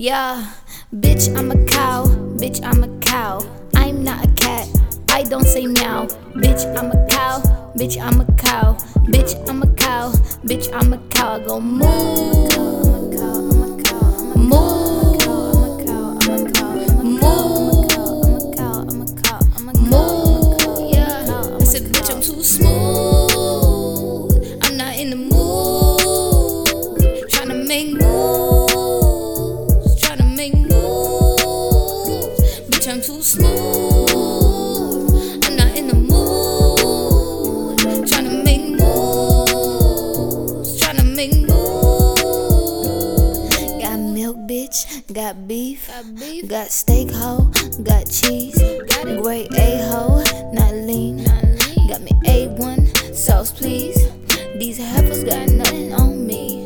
Yeah, bitch, I'm a cow. Bitch, I'm a cow. I'm not a cat. I don't say meow. Bitch, I'm a cow. Bitch, I'm a cow. Bitch, I'm a cow. Bitch, I'm a cow. Go moo. Bitch, too smooth. I'm not in the mood. Tryna make moves. Tryna make moves. Got milk, bitch. Got beef. Got beef. Got steak, hoe. Got cheese. Got it. Great A hoe. Not lean. Not lean. Got me A1. Sauce, please. These heifers got nothing on me.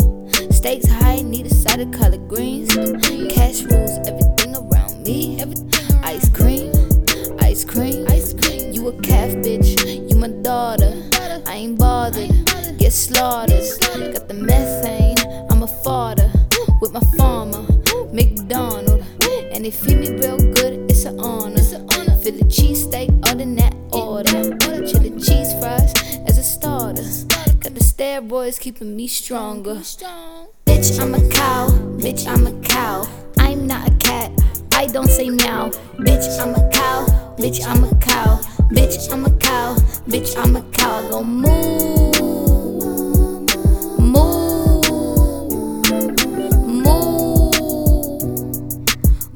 Stakes high, need a side of collard greens. Cash rules everything around me. Ice cream, ice cream. ice cream. You a calf, bitch. You my daughter. I ain't bothered. Get slaughtered. Got the methane. I'm a fodder with my farmer. McDonald. And they feed me real good. It's an honor. Philly cheesesteak, other than that order. Chili cheese fries as a starter. Got the steroids keeping me stronger. Bitch, I'm a cow. Bitch, I'm a cow. I'm not a cat. I don't say meow. Bitch, I'm a cow. Bitch, I'm a cow. Bitch, I'm a cow. Bitch, I'm a cow. Go moo. Moo. Moo.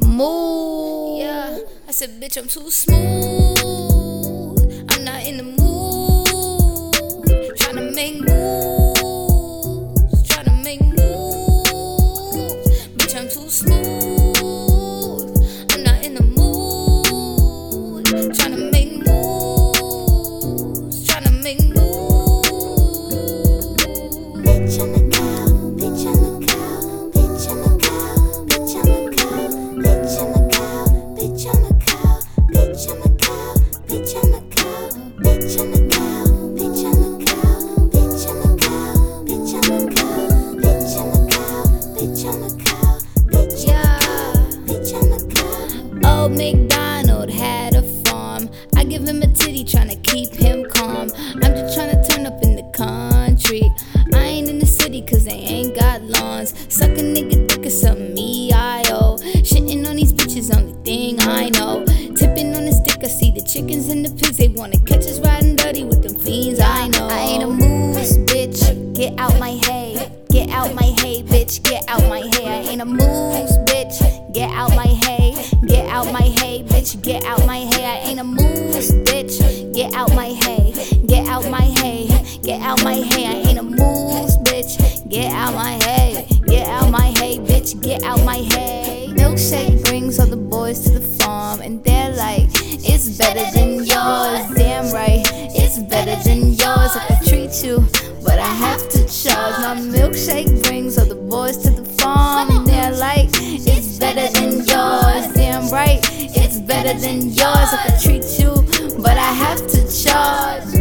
Moo. Yeah. I said, bitch, I'm too smooth. MacDonald oh, had a farm. I give him a titty tryna keep him calm. I'm just tryna turn up in the country. I ain't in the city cause they ain't got lawns. Suck a nigga dick or something, E-I-O. Shitting on these bitches, only thing I know. Chickens and the pigs. They wanna catch us riding dirty with them fiends, I know. I ain't a moose, bitch. Get out my hay. Get out my hay, bitch. Get out my hay. I ain't a moose, bitch. Get out my hay. Get out my hay, bitch. Get out my hay. I ain't a moose, bitch. Get out my hay. Get out my hay. Get out my hay. I ain't a moose, bitch. Get out my hay. Get out my hay, bitch. Get out my hay. Milkshake brings all the boys to the better than yours. I could treat you, but I have to charge.